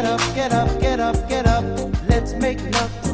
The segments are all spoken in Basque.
Get up, get up, get up, get up. Let's make love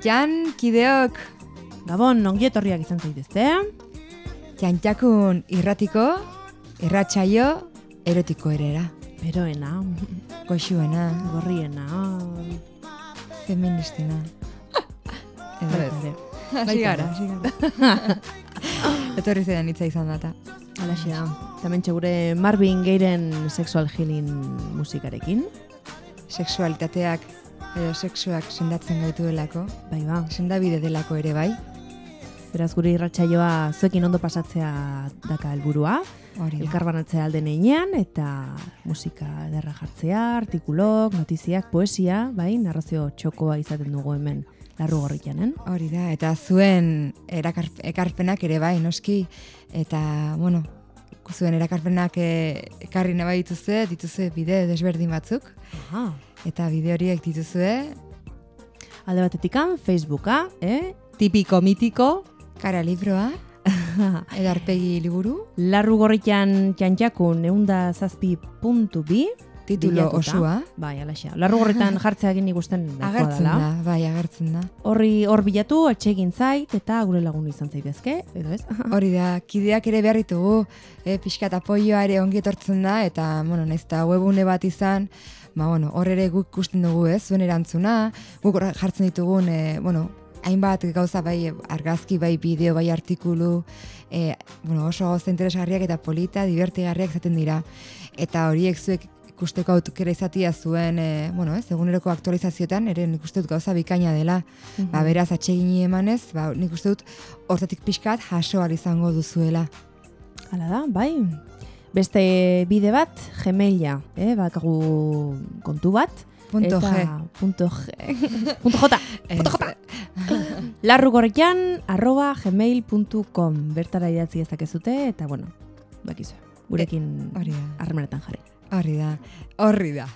Horrian, kideok, Gabon, ongi etorriak izan zaitezte. txantxakun irratiko, irratsaio, erotiko erera. Beroena, Goxuena, gorriena. feministena. Edo Baita ez. ere. Hasi gara, gara. Etorri zedan hitza izan data. Alaxe da. Hemen gure Marvin Geiren sexual healing musikarekin. Sexualitateak, edo sexuak sendatzen gaituelako, Bai ba. sendabide delako ere bai, Beraz gure irratsaioa zuekin ondo pasatzea daka helburua. Elkarbanatzea alden einean eta musika ederra jartzea, artikulok, notiziak, poesia, bai, narrazio txokoa izaten dugu hemen larru gorritanen. Hori da, eta zuen erakar, ekarpenak ere bai, noski, eta, bueno, zuen erakarpenak eh, ekarri nahi dituzue, dituzue bide desberdin batzuk, Aha. Eta bide horiek dituzue, Alde batetikan, Facebooka, eh? tipiko mitiko, kara libroa, edo arpegi liburu, larru gorritan txantxakun eunda zazpi puntu bi, titulo bilatuta. osua, Bai, alaxa. Larru gorritan jartzea egin ikusten agertzen da, bai, agertzen da. Horri hor bilatu, atsegin zait, eta gure lagun izan zaitezke, edo ez? Hori da, kideak ere behar ditugu, e, pixkat apoioa ere ongi etortzen da, eta, bueno, naiz eta webune bat izan, ba, bueno, hor ere guk ikusten dugu, ez, zuen erantzuna, guk jartzen ditugun, e, bueno, hainbat gauza bai argazki, bai bideo, bai artikulu, e, bueno, oso gauza interesgarriak eta polita, divertigarriak izaten dira. Eta horiek zuek ikusteko aukera izatia zuen, e, bueno, ez, eguneroko aktualizazioetan, ere nik uste dut gauza bikaina dela, ba, beraz, atsegini emanez, ba, nik uste dut hortatik pixkat jaso ahal izango duzuela. Hala da, bai. Beste bide bat, Gmaila, eh? bakagu kontu bat. Punto eta, G. Punto G. punto J. Punto J. Larrugorrian arroba gmail.com Bertara idatzi ezakezute eta bueno, bakizu. Gurekin da, harremanetan jarri. hori da, horri da.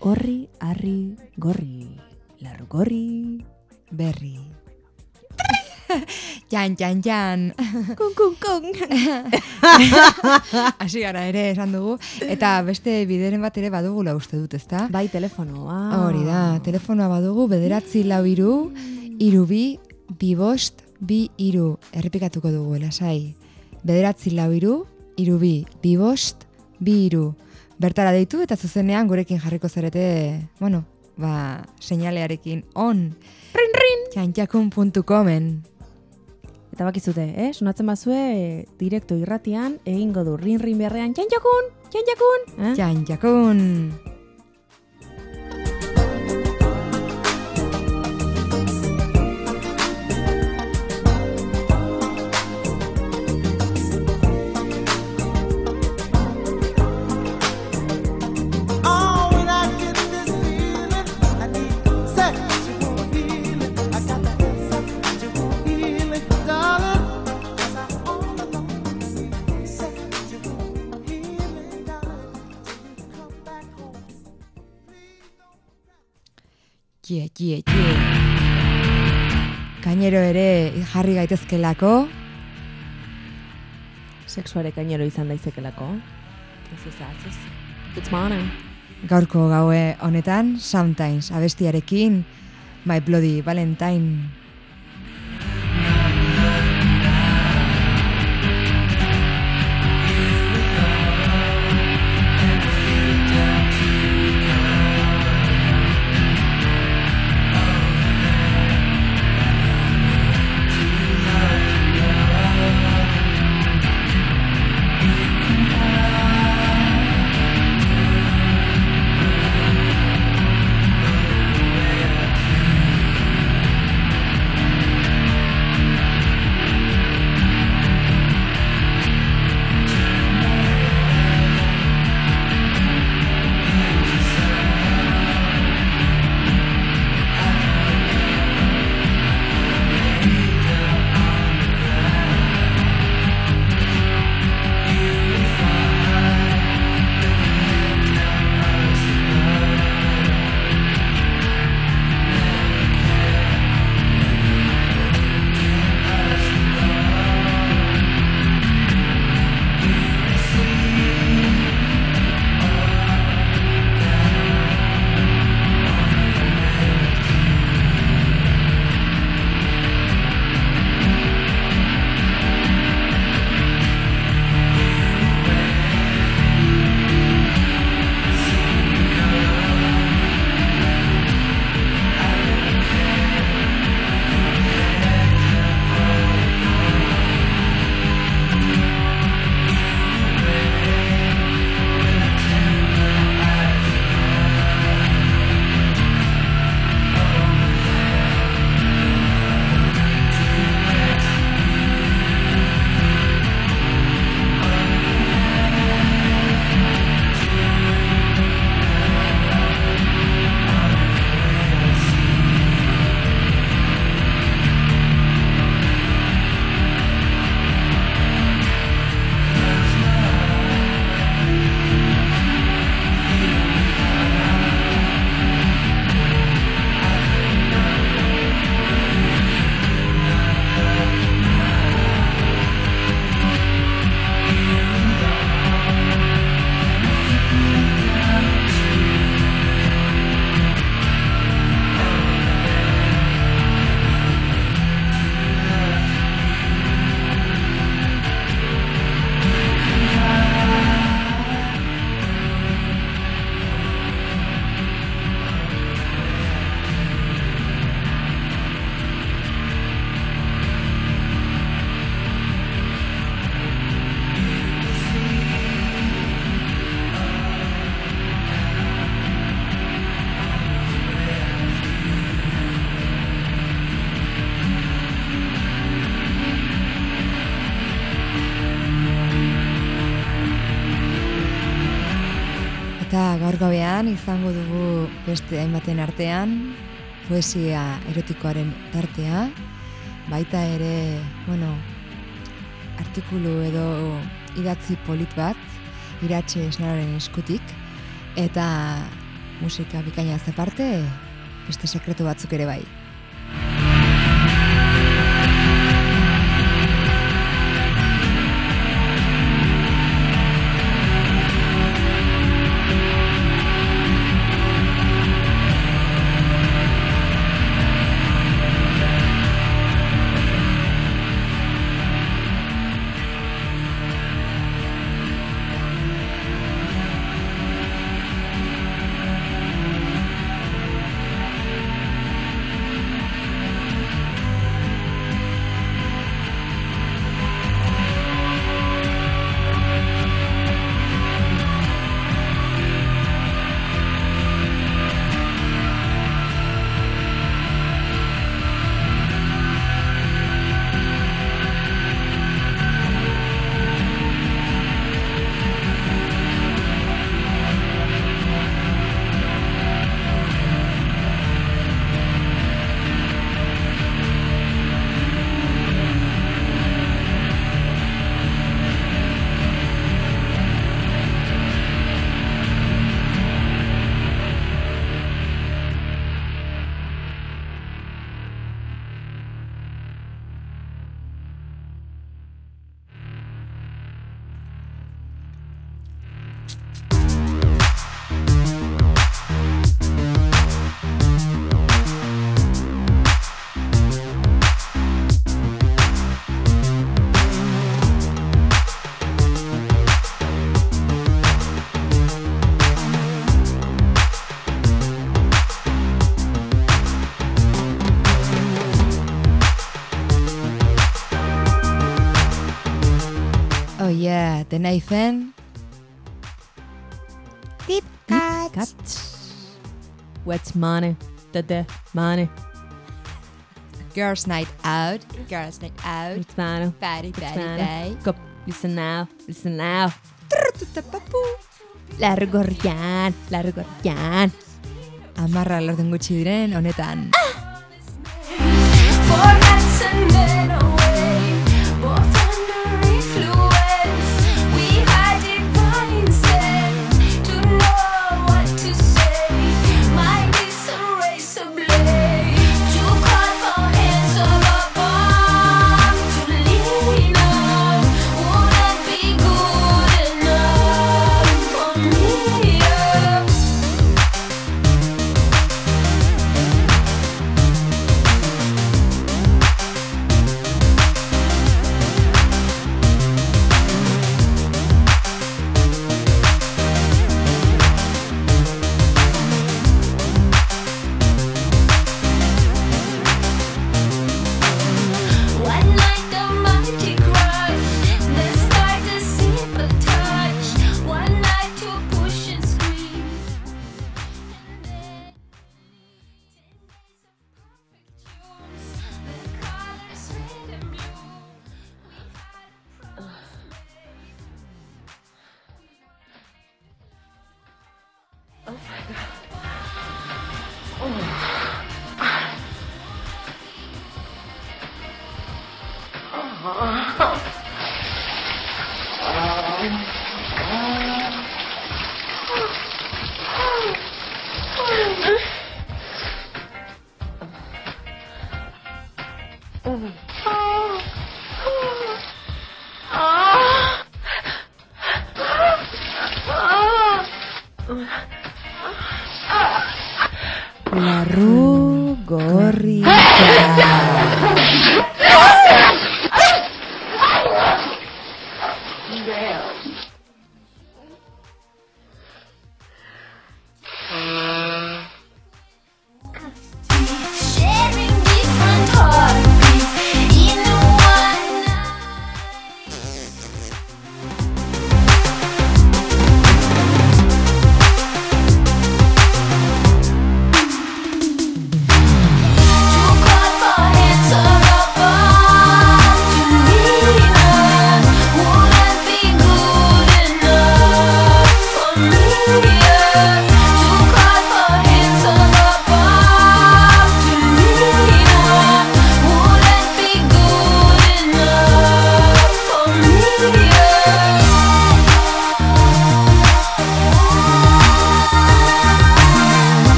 Horri, harri, gorri. Larrugorri. Berri. Jan, jan, jan. Kung, kung, kung. Hasi gara ere esan dugu. Eta beste bideren bat ere badugula uste dut, ezta? bai, telefonoa. Hori da, telefonoa badugu, bederatzi lau iru, iru bi, bi iru. Errepikatuko dugu, lasai. Bederatzi lau iru, iru bi, bi bost, bi iru. Bertara deitu eta zuzenean gurekin jarriko zarete, bueno, ba, seinalearekin on. Rin, rin! Txantxakun.comen. Eta bakizute, eh? Sonatzen bazue, direkto irratian, egingo du rin-rin beharrean, txantxakun, txantxakun. Eh? Txantxakun! Kie, kie, kie. Gainero ere jarri gaitezkelako, Sexuare gainero izan daizekelako. Ez ez ez. It's morning. gaurko gaue honetan, Sometimes abestiarekin, My Bloody Valentine. Gaurgabean izango dugu beste hainbaten artean poesia erotikoaren tartea, baita ere, bueno, artikulu edo idatzi polit bat, iratxe esnararen eskutik, eta musika bikaina zaparte, beste sekretu batzuk ere bai. The Nathan. Deep cut. Cut. What's money? The the money. Girls night out. Girls night out. What's money? Party, What's party, day. Go. Listen now. Listen now. Largorrian. Largorrian. Amarra lorten gutxi diren honetan. Ah. For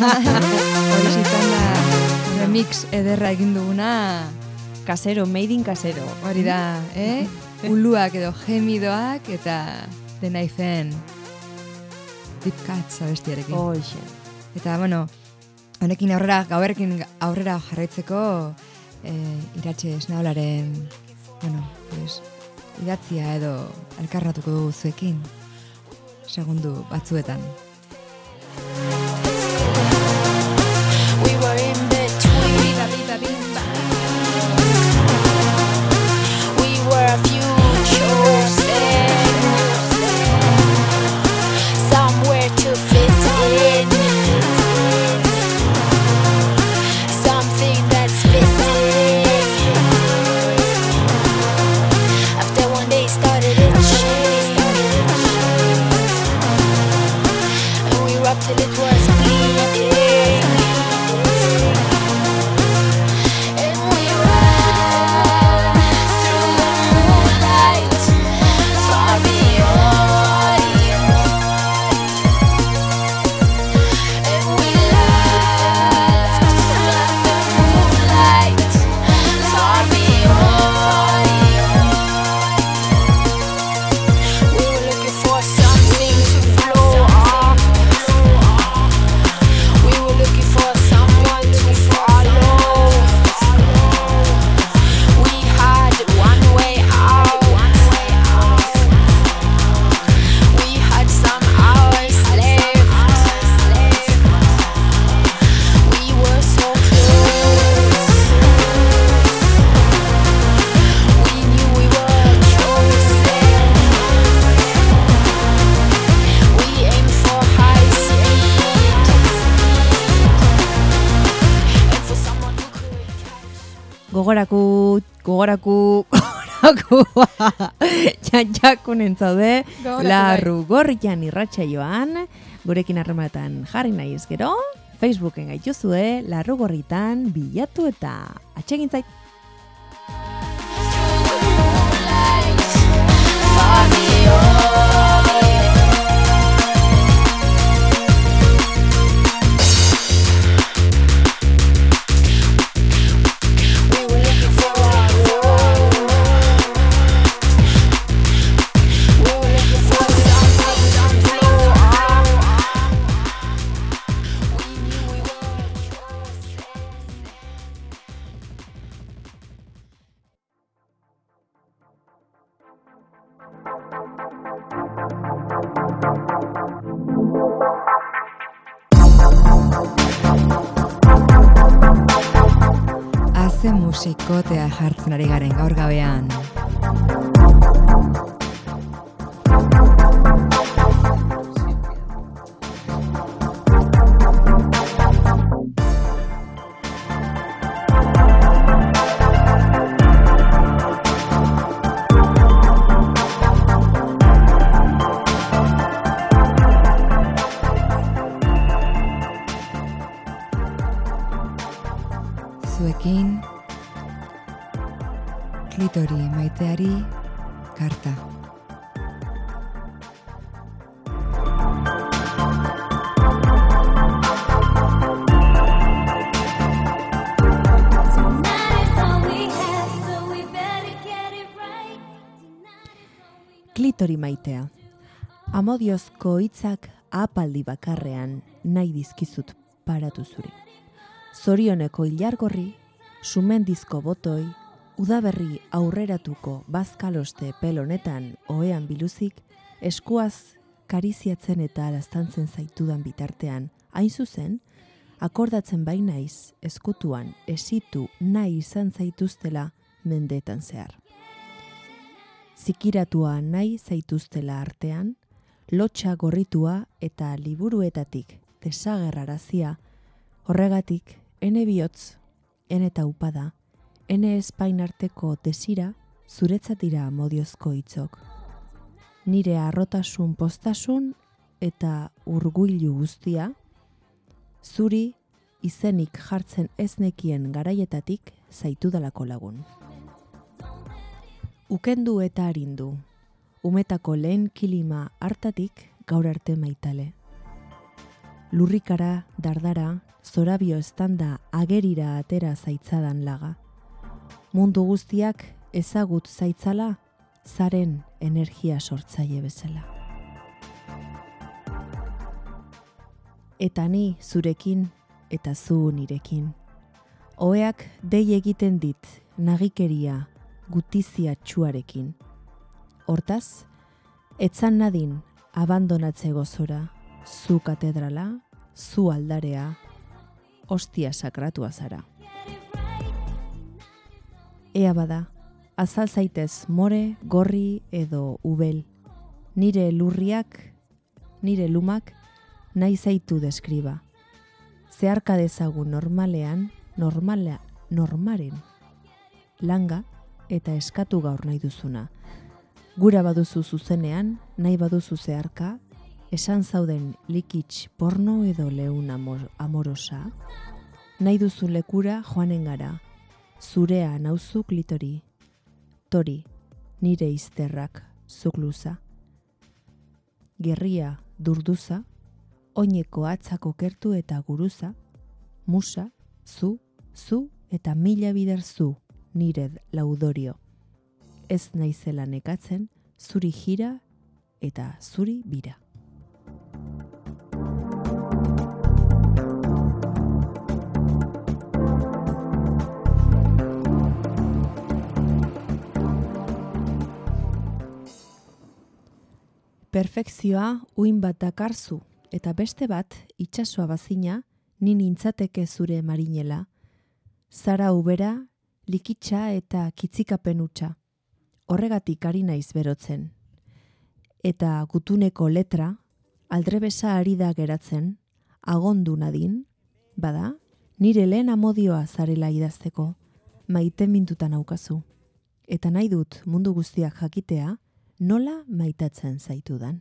Hori izan da remix ederra egin duguna. Kasero, made in kasero. Hori da, eh? Uluak edo gemidoak eta The Knifeen Deep Cuts abestiarekin. Hoxe. Eta, bueno, honekin aurrera, gauerekin aurrera jarraitzeko eh, iratxe esnaolaren, bueno, pues, idatzia edo elkarnatuko dugu zuekin, segundu batzuetan. txantxakunen zaude, larru gorrian irratxa joan, gurekin harrematan jarri nahi ez gero, Facebooken gaituzue, larru gorritan bilatu eta atsegin zait. It right. Klitori maitea. Amodiozko hitzak apaldi bakarrean nahi dizkizut paratu zuri. Zorioneko ilargorri, sumendizko botoi, udaberri aurreratuko bazkaloste pelonetan ohean biluzik, eskuaz kariziatzen eta alaztantzen zaitudan bitartean, hain zuzen, akordatzen bai naiz eskutuan esitu nahi izan zaituztela mendetan zehar. Zikiratua nahi zaituztela artean, lotxa gorritua eta liburuetatik desagerrarazia, horregatik, ene bihotz, ene taupada, ene espain arteko desira, zuretzat dira modiozko hitzok. Nire arrotasun postasun eta urguilu guztia, zuri izenik jartzen ez nekien garaietatik zaitudalako lagun. Ukendu eta arindu, umetako lehen kilima hartatik gaur arte maitale. lurrikara, dardara, zorabio estanda agerira atera zaitzadan laga. Mundu guztiak ezagut zaitzala, zaren energia sortzaile bezala. Eta ni zurekin eta zu nirekin. Oeak dei egiten dit nagikeria gutizia txuarekin. Hortaz, etzan nadin abandonatze gozora, zu katedrala, zu aldarea, ostia sakratua zara. Ea bada, azal zaitez more, gorri edo ubel. Nire lurriak, nire lumak, nahi zaitu deskriba. Zeharka dezagun normalean, normala, normaren. Langa eta eskatu gaur nahi duzuna. Gura baduzu zuzenean, nahi baduzu zeharka, esan zauden likitx porno edo leun amor, amorosa, nahi duzu lekura joanen gara, zurea nauzu klitori, tori, nire izterrak zukluza. Gerria durduza, oineko atzako kertu eta guruza, musa, zu, zu eta mila bider zu, nire laudorio. Ez naizela nekatzen, zuri jira eta zuri bira. Perfekzioa uin bat dakarzu, eta beste bat itsasoa bazina, ni nintzateke zure marinela. Zara ubera, likitsa eta kitzikapen hutsa. Horregatik ari naiz berotzen. Eta gutuneko letra, aldrebesa ari da geratzen, agondu nadin, bada, nire lehen amodioa zarela idazteko, maite mintutan aukazu. Eta nahi dut mundu guztiak jakitea, nola maitatzen zaitudan.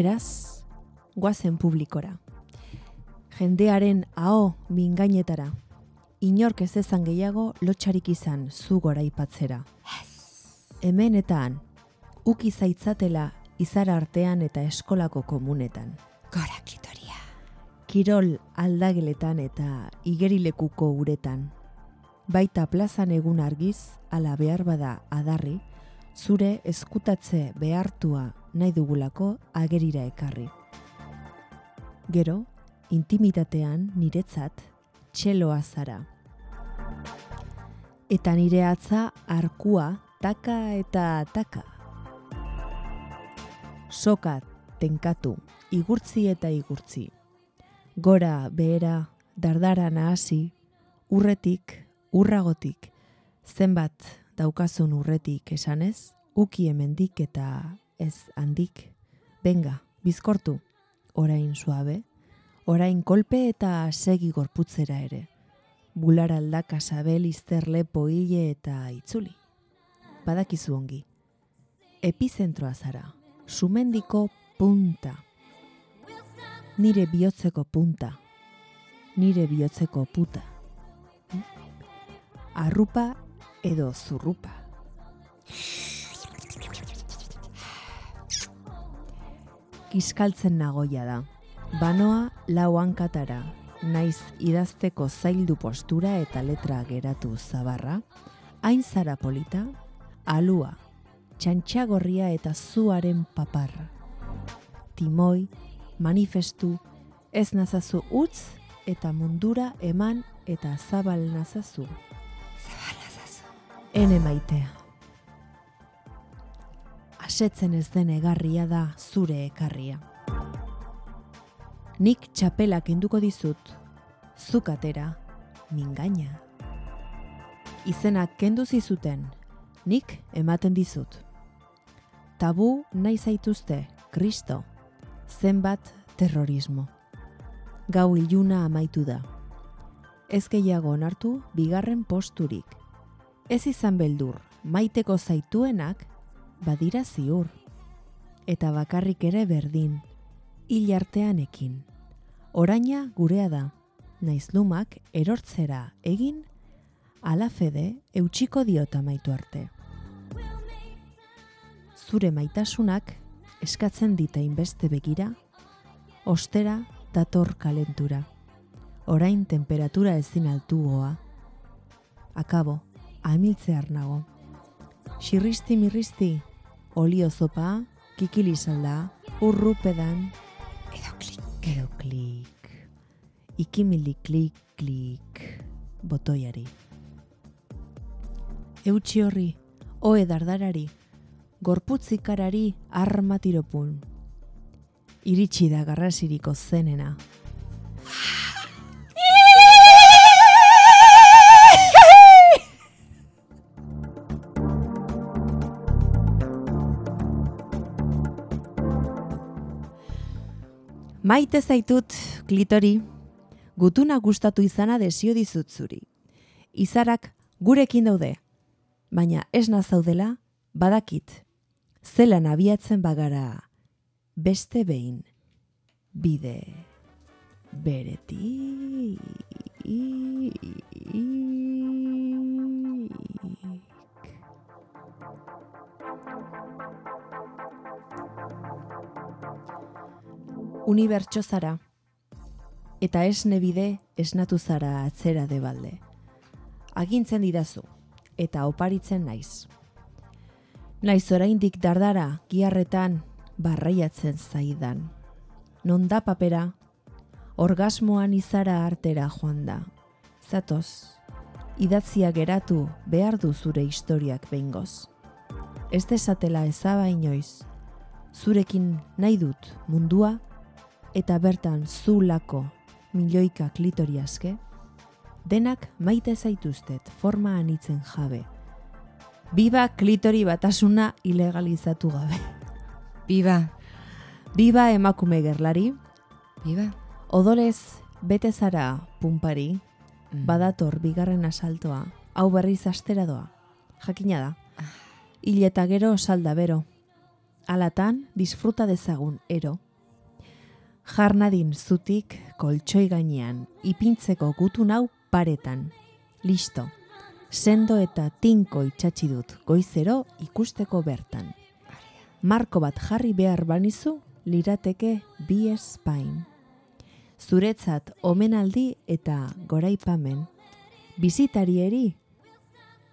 Beraz, guazen publikora. Jendearen aho mingainetara. Inork ez ezan gehiago lotxarik izan zu gora ipatzera. Hemen eta han, uki zaitzatela izara artean eta eskolako komunetan. Gora klitoria. Kirol aldageletan eta igerilekuko uretan. Baita plazan egun argiz, ala behar bada adarri, zure eskutatze behartua nahi dugulako agerira ekarri. Gero, intimitatean niretzat txeloa zara. Eta nire atza arkua taka eta taka. Soka tenkatu, igurtzi eta igurtzi. Gora, behera, dardara nahasi, urretik, urragotik, zenbat daukazun urretik esanez, uki hemendik eta ez handik. Benga, bizkortu, orain suabe, orain kolpe eta segi gorputzera ere. Bular aldaka sabel izterle poile eta itzuli. Badakizu ongi. Epizentroa zara, sumendiko punta. Nire bihotzeko punta. Nire bihotzeko puta. Arrupa edo zurrupa. Kiskaltzen nagoia da. Banoa lau hankatara, naiz idazteko zaildu postura eta letra geratu zabarra, hain zara polita, alua, txantxagorria eta zuaren paparra. Timoi, manifestu, ez nazazu utz eta mundura eman eta zabal nazazu. Ene maitea. Asetzen ez den egarria da zure ekarria. Nik txapelak kenduko dizut, zuk atera, mingaina. Izenak kendu zizuten, nik ematen dizut. tabu nahi zaituzte, kristo, zenbat terrorismo. Gau iluna amaitu da. Ez gehiago onartu bigarren posturik. Ez izan beldur, maiteko zaituenak badira ziur. Eta bakarrik ere berdin, hil artean ekin. Oraina gurea da, naiz lumak erortzera egin, ala fede eutxiko diota maitu arte. Zure maitasunak eskatzen dita inbeste begira, ostera dator kalentura. Orain temperatura ezin altugoa. Akabo, amiltzear nago. Xirristi mirristi, olio zopa, kikili salda, urrupedan, Edo klik. edo klik. Ikimili klik klik, botoiari. Eutxi horri, oe dardarari, gorputzikarari armatiropun. Iritsi da garrasiriko zenena. Maite zaitut, klitori, gutuna gustatu izana desio dizut zuri. Izarak gurekin daude, baina ez nazaudela badakit. Zelan abiatzen bagara beste behin bide bereti. Unibertso zara, eta esne bide esnatu zara atzera debalde. Agintzen didazu, eta oparitzen naiz. Naiz oraindik dardara giarretan barraiatzen zaidan. Non da papera, orgasmoan izara artera joan da. Zatoz, idatzia geratu behar du zure historiak behingoz. Ez desatela ezaba inoiz, zurekin nahi dut mundua, eta bertan zulako milioika klitori aske, denak maite zaituztet forma anitzen jabe. Biba klitori batasuna ilegalizatu gabe. Biba, Biba emakume gerlari, biba. odolez bete zara pumpari, Mm. badator bigarren asaltoa, hau berriz astera doa. Jakina da. Hil eta gero salda bero. Alatan, disfruta dezagun ero. Jarnadin zutik koltsoi gainean, ipintzeko gutun hau paretan. Listo. Sendo eta tinko itxatxi dut goizero ikusteko bertan. Marko bat jarri behar banizu, lirateke bi espain. Zuretzat omenaldi eta goraipamen. Bizitarieri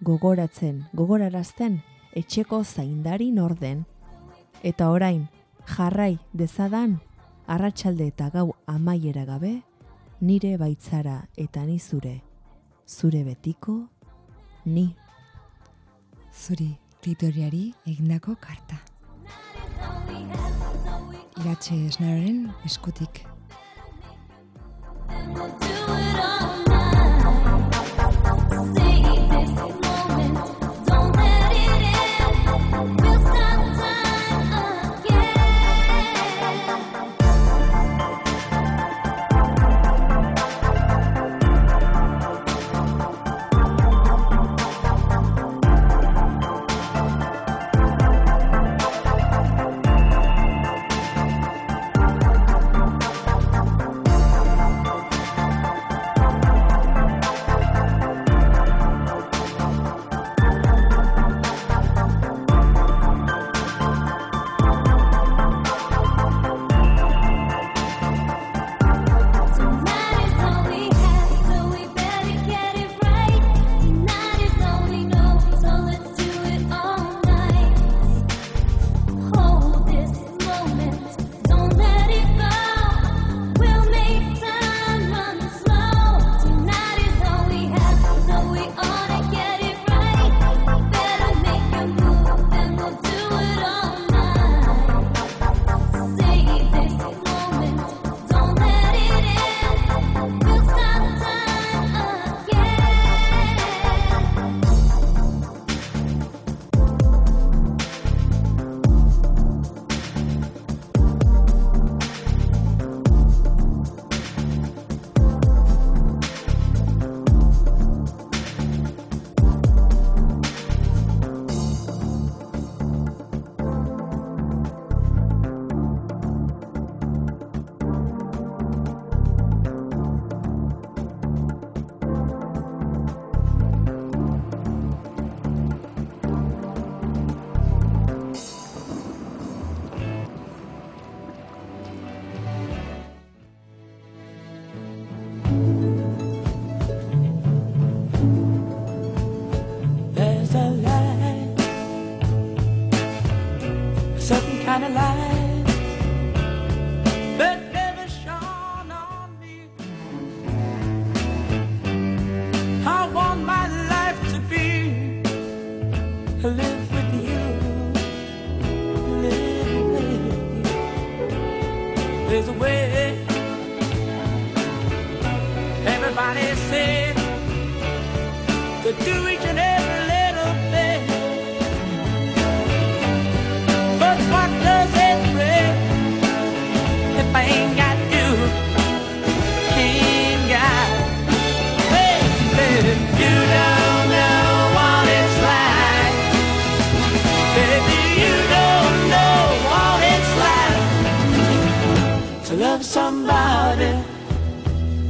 gogoratzen, gogorarazten etxeko zaindari norden. Eta orain, jarrai dezadan, arratsalde eta gau amaiera gabe, nire baitzara eta ni zure, zure betiko, ni. Zuri klitoriari egindako karta. Iratxe esnaren eskutik.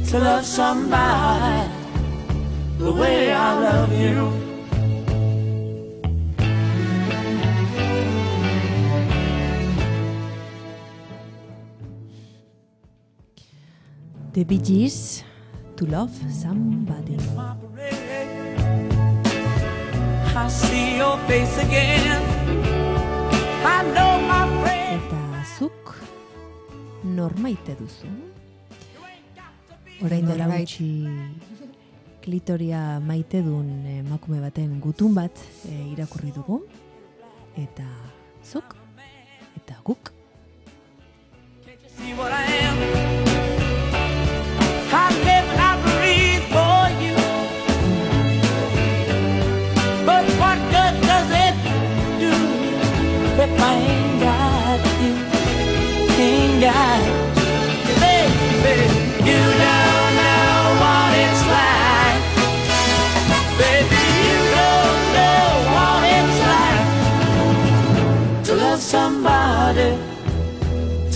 To love somebody the way I love you. The Bee Gees, To Love Somebody. I see your face again. I know my friend. Eta zuk nor maite duzu? Orain dela Norbait. gutxi klitoria maite duen emakume baten gutun bat e, irakurri dugu. Eta zuk? Eta guk? If I ain't got you? Ain't got you,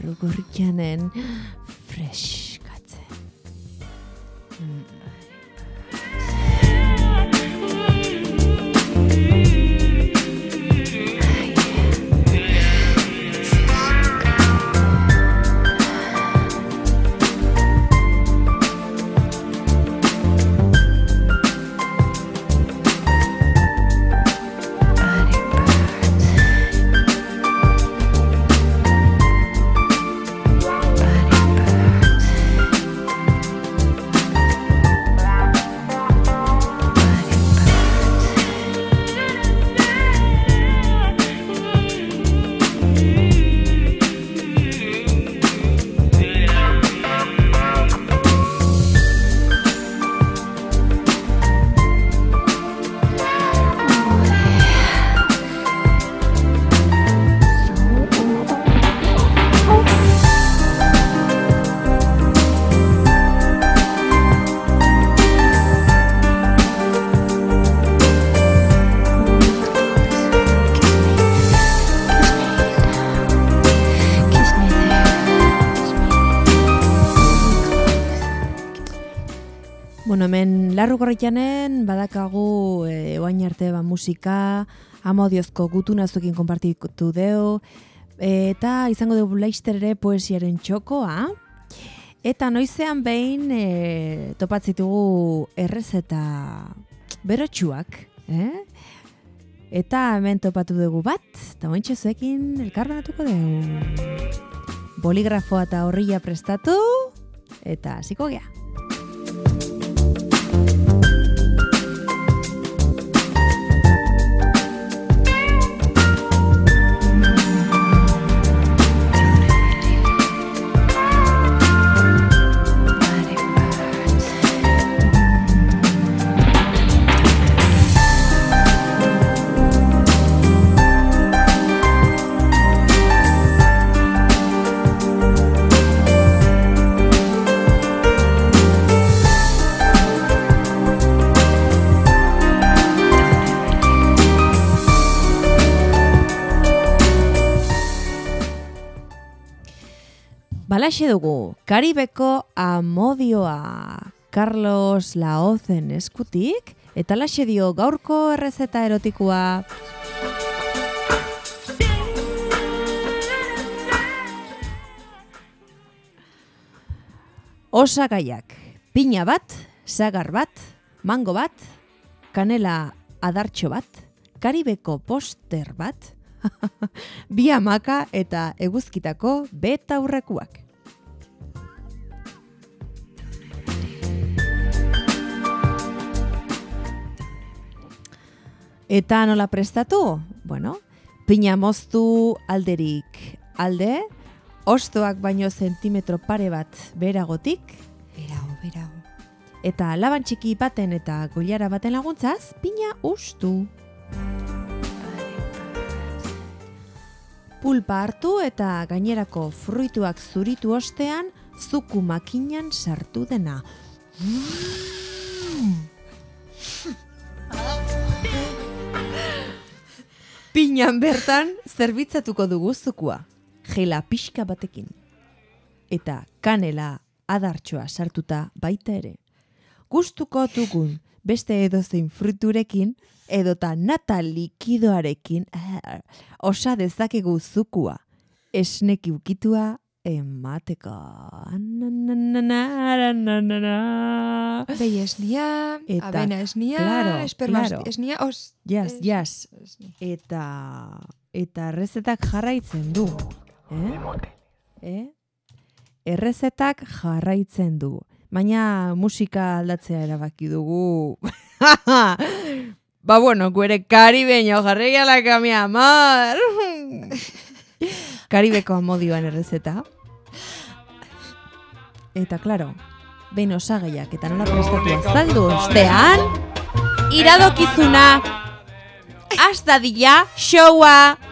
Roger Cannon, fresh. Hemen larrugorritanen badakagu e, oain arte ba, musika, amodiozko gutunazuekin konpartitu deu, eta izango dugu laizter ere poesiaren txokoa, eta noizean behin e, topatzitugu errez eta berotxuak, eh? Eta hemen topatu dugu bat, eta ointxe zuekin elkarbanatuko dugu. Boligrafoa eta horrilla prestatu, eta hasiko you Balaxe dugu, Karibeko amodioa. Carlos Laozen eskutik, eta laxe dio gaurko errezeta erotikoa. Osagaiak, pina bat, sagar bat, mango bat, kanela adartxo bat, karibeko poster bat, bi amaka eta eguzkitako beta aurrekuak. Eta nola prestatu? Bueno, pina moztu alderik alde, ostoak baino zentimetro pare bat beragotik, Berau, berau. eta laban txiki baten eta goiara baten laguntzaz, pina ustu. Pulpa hartu eta gainerako fruituak zuritu ostean, zuku makinan sartu dena. Pinan bertan zerbitzatuko dugu zukua, jela pixka batekin. Eta kanela adartxoa sartuta baita ere. Gustuko dugun beste edozein fruiturekin edota nata likidoarekin eh, osa dezakegu zukua. Esneki ukitua emateko. Behi esnia, Eta, abena esnia, claro, esperma claro. esnia, os... Jas, es- esnia. Eta eta errezetak jarraitzen du. Eh? Eh? Errezetak jarraitzen du. Baina musika aldatzea erabaki dugu. ba bueno, guere karibeño jarri alaka mi amor. Karibeko amodioan errezeta. Eta, claro, behin osagaiak eta nola prestatu azaldu ostean, iradokizuna, hasta dilla, showa!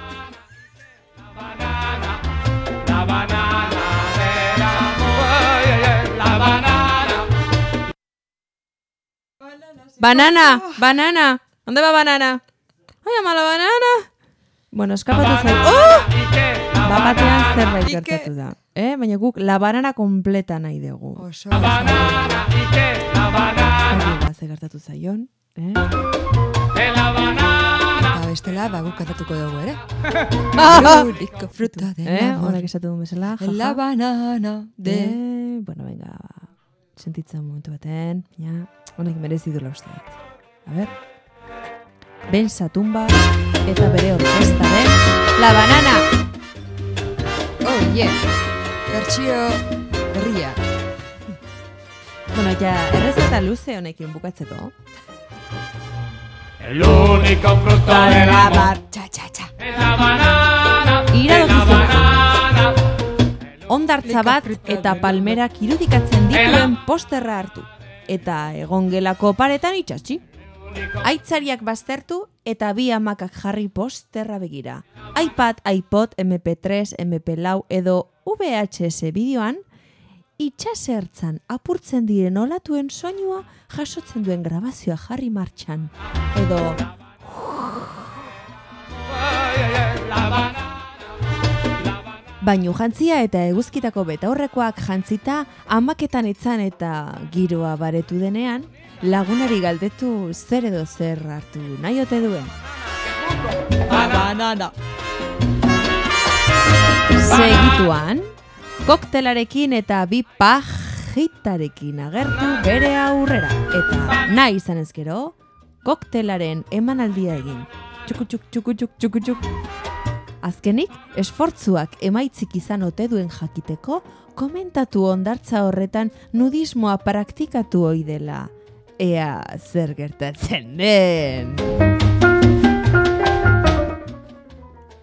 Banana, banana, ¿dónde va banana? Ai, ama la banana! Bueno, eskapatu zen. Oh! La Bapatean zerbait Ike. gertatu da. Eh? Baina guk la banana kompleta nahi dugu. Oso, oso. banana. ¿Y qué? La banana. Ze gertatu zaion. Eh? De la banana. Eta bestela, ba, guk kantatuko dugu, ere? Ah! Único fruta del Eh? Horak esatu duen bezala. En la jaja. banana de... Eh, bueno, venga, sentitzen momentu baten, ja, honek merezi duela uste dut. A ber, Ben Satumba eta bere orkestaren La Banana! Oh, yeah. Bertxio berria. Bueno, ja, errezeta luze honekin bukatzeko. El único fruto del amor. Txa, txa. Es la banana. Es la banana. Ondartza bat eta palmerak irudikatzen dituen posterra hartu. Eta egongelako paretan itxatxi. Aitzariak baztertu eta bi amakak jarri posterra begira. iPad, iPod, MP3, MP4 edo VHS bideoan, itxasertzan apurtzen diren olatuen soinua jasotzen duen grabazioa jarri martxan. Edo Bainu jantzia eta eguzkitako betaurrekoak jantzita amaketan itzan eta giroa baretu denean, lagunari galdetu zer edo zer hartu nahi ote duen. Banana. Segituan, koktelarekin eta bi pajitarekin agertu bere aurrera. Eta nahi izan ezkero, koktelaren emanaldia egin. Txukutxuk, txukutxuk, txukutxuk. Azkenik, esfortzuak emaitzik izan ote duen jakiteko, komentatu ondartza horretan nudismoa praktikatu ohi dela. Ea zer gertatzen den.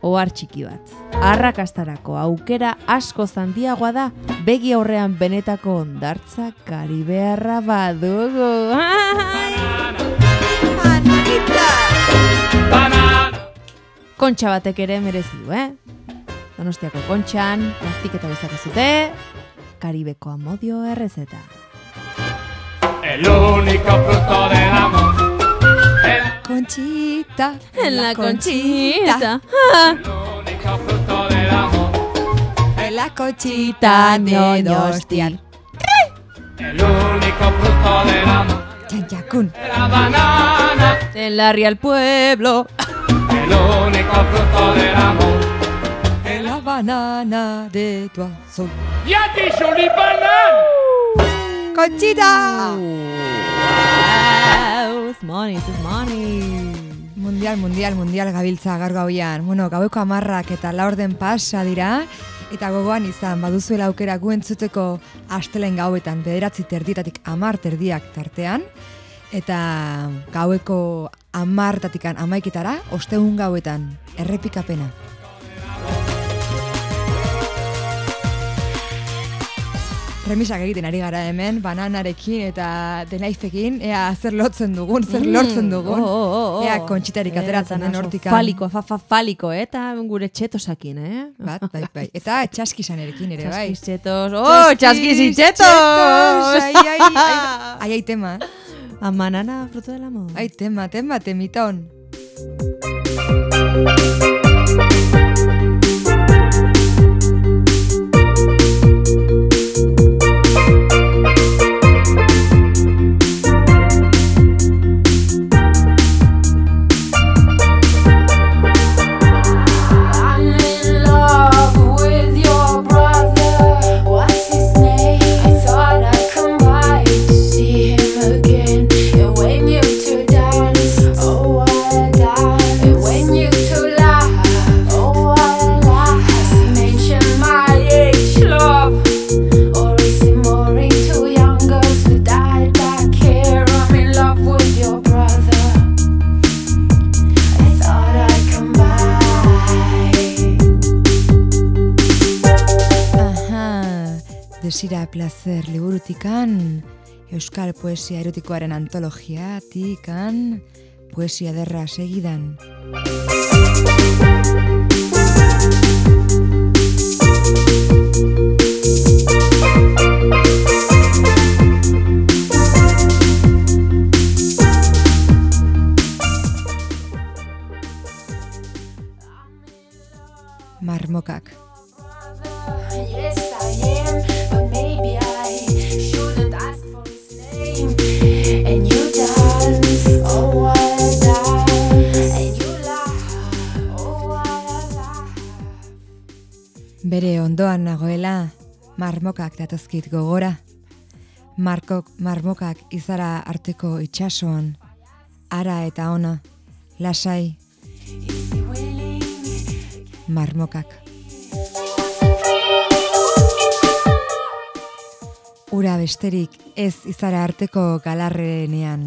Ohar txiki bat. Arrakastarako aukera asko zandiagoa da, begi aurrean benetako ondartza karibearra badugu. Anita! Kontxa batek ere merezi du, eh? Donostiako kontxan, praktiketa bezakezute, Karibeko amodio errezeta. El único fruto del amor. El Conchita. En la único fruto del amor. En la la cochita de Donostia. El único fruto del amor es la banana. En Larry al pueblo. El único fruto del amor. La banana de tu azul. ¡Y a ti, Jolie Banana! Conchita! Wow, it's money, it's money. Mundial, mundial, mundial gabiltza gaur gauian. Bueno, gaueko amarrak eta laurden pasa dira. Eta gogoan izan, baduzuela aukera gu entzuteko astelen gauetan bederatzi terdietatik amar terdiak tartean. Eta gaueko amartatikan amaiketara, ostegun gauetan, errepikapena. Remisak egiten ari gara hemen, bananarekin eta denaifekin, ea zer lotzen dugun, zer lortzen dugun. Oh, oh, oh, oh. Ea kontxitarik ateratzen den hortikan. Faliko, fa, fa, faliko, eh? eta gure txetosakin, eh? Bat, bai, bai. Eta txaskisanerekin ere, bai. Txaskiz txetos. Oh, txaskiz y txetos! Ai, ai, ai, ai, ai, tema. Amanana, fruto del amor. Ai, tema, tema, temiton. I'm placer liburutikan, Euskal Poesia Erotikoaren antologiatikan, poesia derra segidan. Marmokak. Bere ondoan nagoela, marmokak datozkit gogora. Markok, marmokak izara arteko itsasoan, ara eta ona, lasai, marmokak. Ura besterik ez izara arteko galarrenean.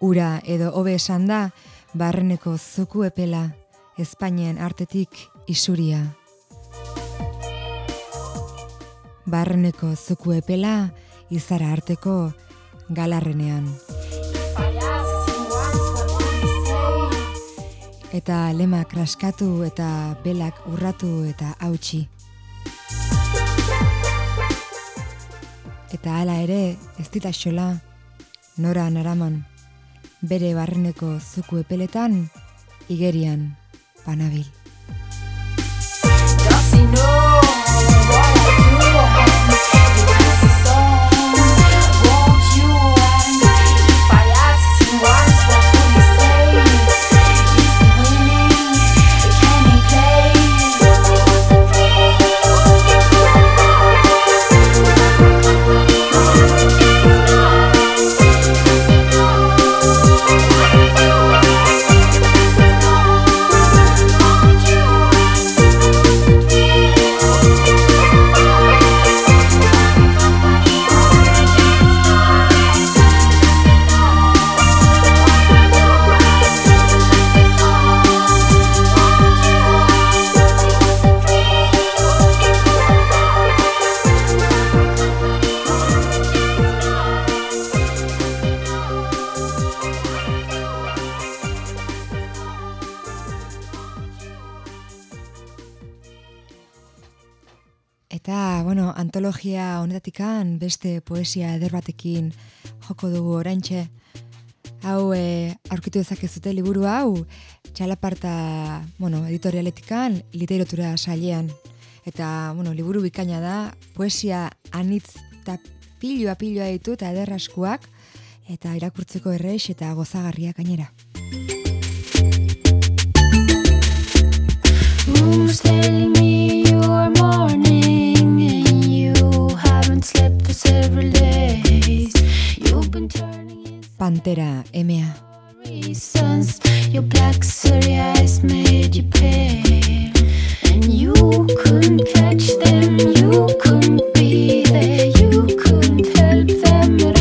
Ura edo hobe esan da, barreneko zuku epela, Espainien artetik isuria. Barreneko zuku epela, izara arteko galarrenean. Eta lema kraskatu eta belak urratu eta hautsi. Eta hala ere, ez dita xola, nora naraman, bere barreneko zuku epeletan, igerian, panabil. Does he know Eta, bueno, antologia honetatikan beste poesia eder batekin joko dugu oraintxe. Hau e, aurkitu dezakezute liburu hau, txalaparta, bueno, editorialetikan, literatura sailean. Eta, bueno, liburu bikaina da, poesia anitz eta piloa piloa ditu eta ederraskuak, eta irakurtzeko errex eta gozagarriak gainera. Rumors you couldn't catch them. You couldn't be there. You couldn't help them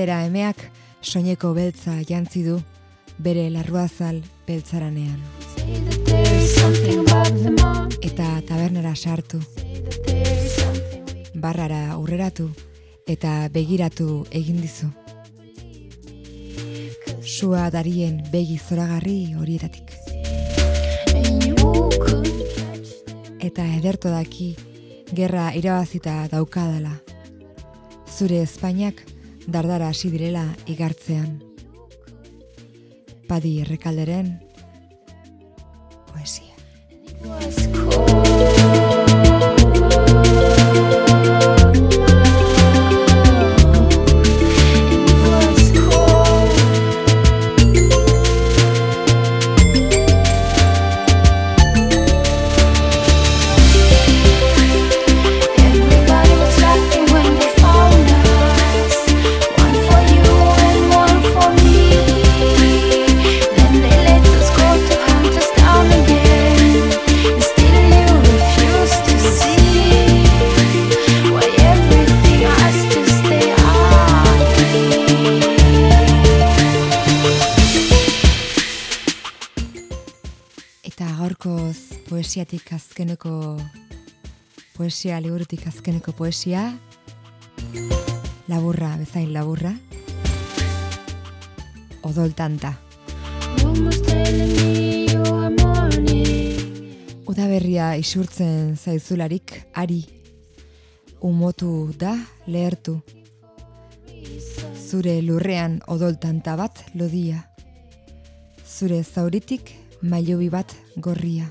Pantera emeak soineko beltza jantzi du bere larruazal beltzaranean. Eta tabernera sartu, barrara urreratu eta begiratu egin dizu. Sua darien begi zoragarri horietatik. Eta ederto daki gerra irabazita daukadala. Zure Espainiak dardara hasi direla igartzean. Padi errekalderen poesia. Poesiatik azkeneko poesia liburutik azkeneko poesia laburra bezain laburra are mourning. Udaberria isurtzen zaizularik ari umotu da lehertu. Zure lurrean odoltanta bat lodia. Zure zauritik mailobi bat gorria.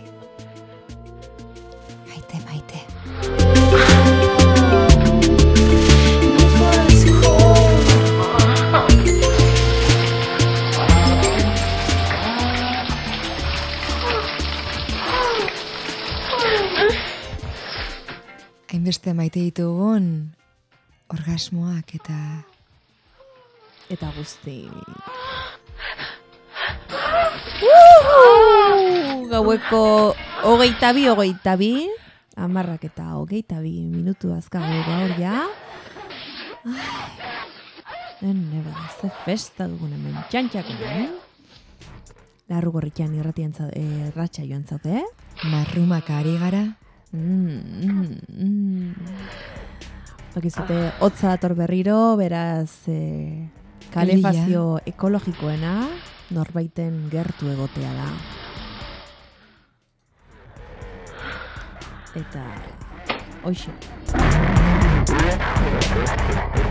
Hainbeste maite ditugun orgasmoak eta Eta guzti. Uhu! Gaueko hogeita bi, hogeita bi. Amarrak eta hogeita bi minutu azkago gaur ja. Ai, Neba, ze festa dugun hemen txantxako hemen. Larru gorritxan irratian zaude, eh, ratxa joan zaude, marrumak ari gara. Mm, mm, mm. Bakizute, hotza dator berriro, beraz, e, kalefazio ekologikoena norbaiten gertu egotea da. Eta, hoxe. Listen now, I am afraid of everything.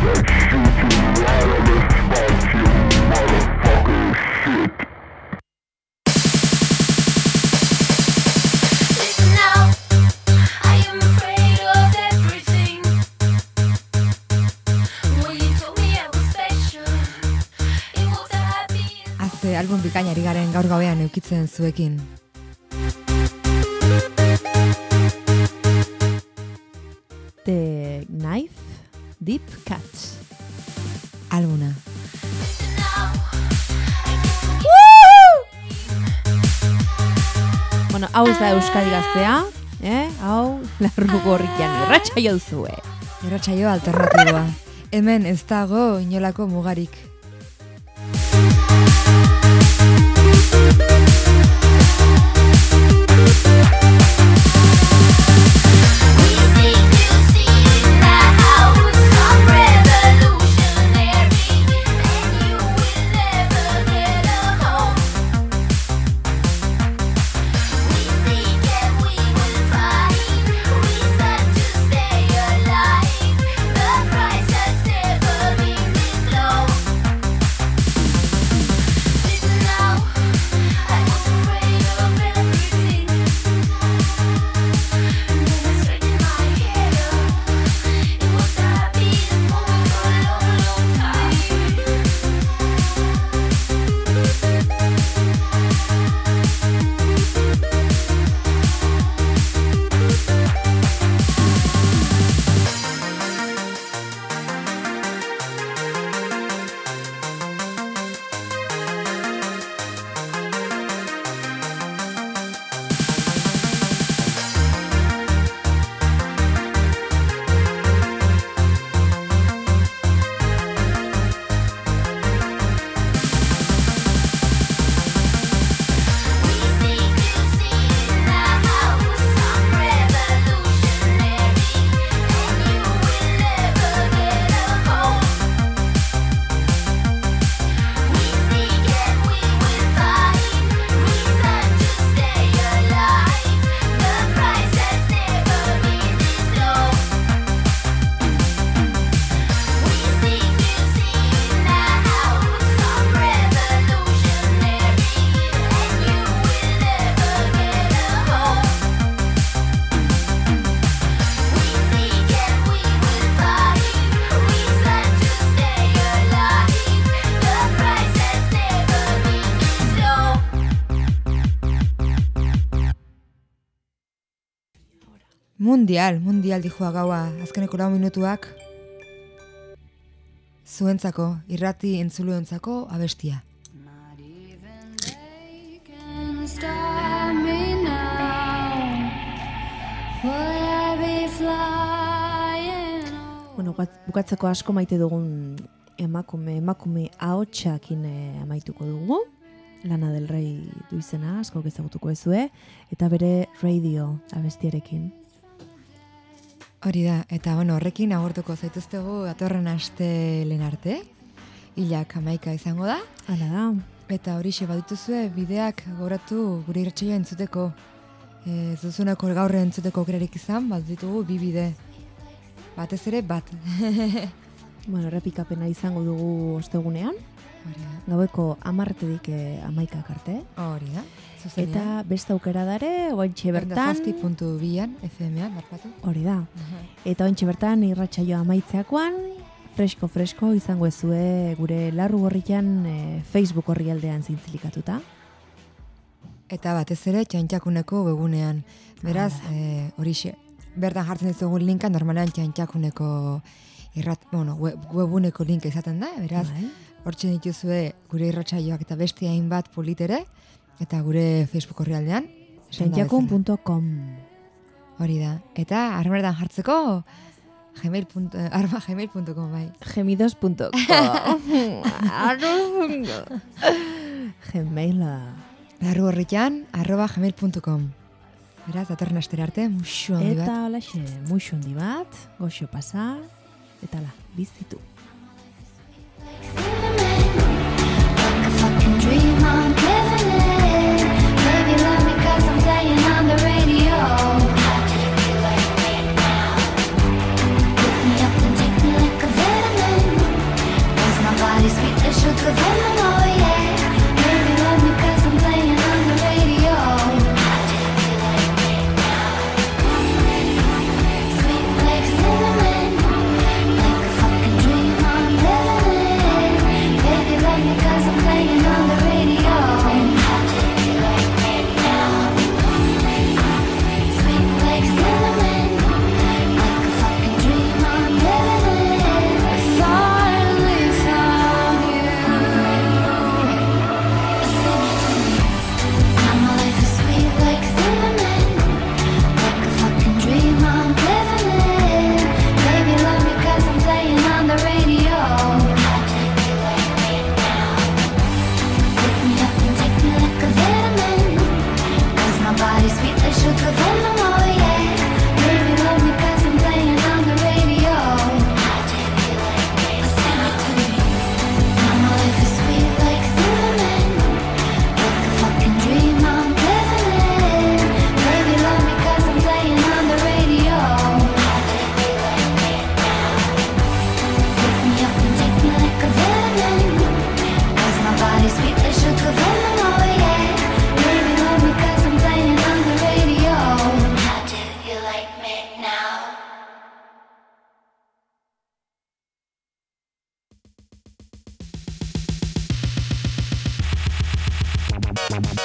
When you told me I was special, it the album bikainari garen gaur gauean eukitzen zuekin. The Knife Deep Cut. Albuna. Bueno, hau ez da Euskadi gaztea, eh? Hau, larru gorrikian irratxa jo duzue. Irratsaio alternatiboa. hemen ez dago inolako mugarik. Mundial, mundial dijoa gaua, azkeneko lau minutuak. Zuentzako, irrati entzuluentzako abestia. Bueno, bukat- bukatzeko asko maite dugun emakume, emakume ahotsakin eh, amaituko dugu. Lana del Rey du izena, asko ezagutuko ezue, eta bere radio abestiarekin. Hori da, eta bueno, horrekin agortuko zaituztegu datorren aste lehen arte. Hilak amaika izango da. Hala da, Eta hori badituzue bideak goratu gure irratsaioa entzuteko. E, ez duzunako gaur entzuteko aukerarik izan, bat ditugu bi bide. Batez ere bat. bueno, errepikapena izango dugu ostegunean, Hori da. gaueko amartedik eh, amaikak arte. Hori da. Zuzenean. Eta beste aukera dare, ointxe bertan, puntu bian, FM-an, barkatu. hori da. Eta ointxe bertan irratsaioa amaitzeakoan, fresko-fresko izango ezue gure larru gorrian eh, Facebook horri aldean zintzilikatuta. Eta batez ere txantxakuneko webunean. Beraz, e, horixe, bertan jartzen dizugun linka, normalean txantxakuneko irrat, bueno, web, webuneko linka izaten da, beraz, Bai. hortzen dituzue gure irratsaioak eta beste hainbat politere, eta gure Facebook horri aldean. Sentiakun.com Hori da. Eta armerdan jartzeko gmail. punt- eh, arma gmail.com bai. gemidos.com Gmaila. Larru horritan, arroba gmail.com. Beraz, datorren astera arte, musu handi bat. Eta holaxe, muixo handi bat, goxo pasa, eta la, bizitu.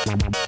Thank